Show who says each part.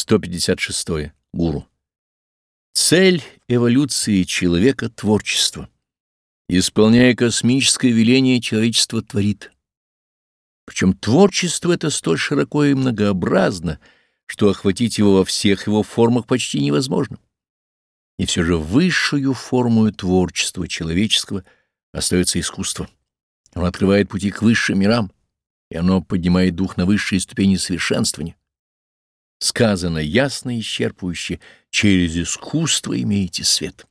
Speaker 1: 156. Гуру. Цель эволюции человека — творчество. Исполняя космическое веление, человечество творит. Причем творчество это столь широко и многообразно, что охватить его во всех его формах почти невозможно. И все же высшую форму творчества человеческого остается искусство. Оно открывает пути к высшим мирам, и оно поднимает дух на высшие ступени совершенствования. Сказано ясно и исчерпывающе, через искусство имеете свет.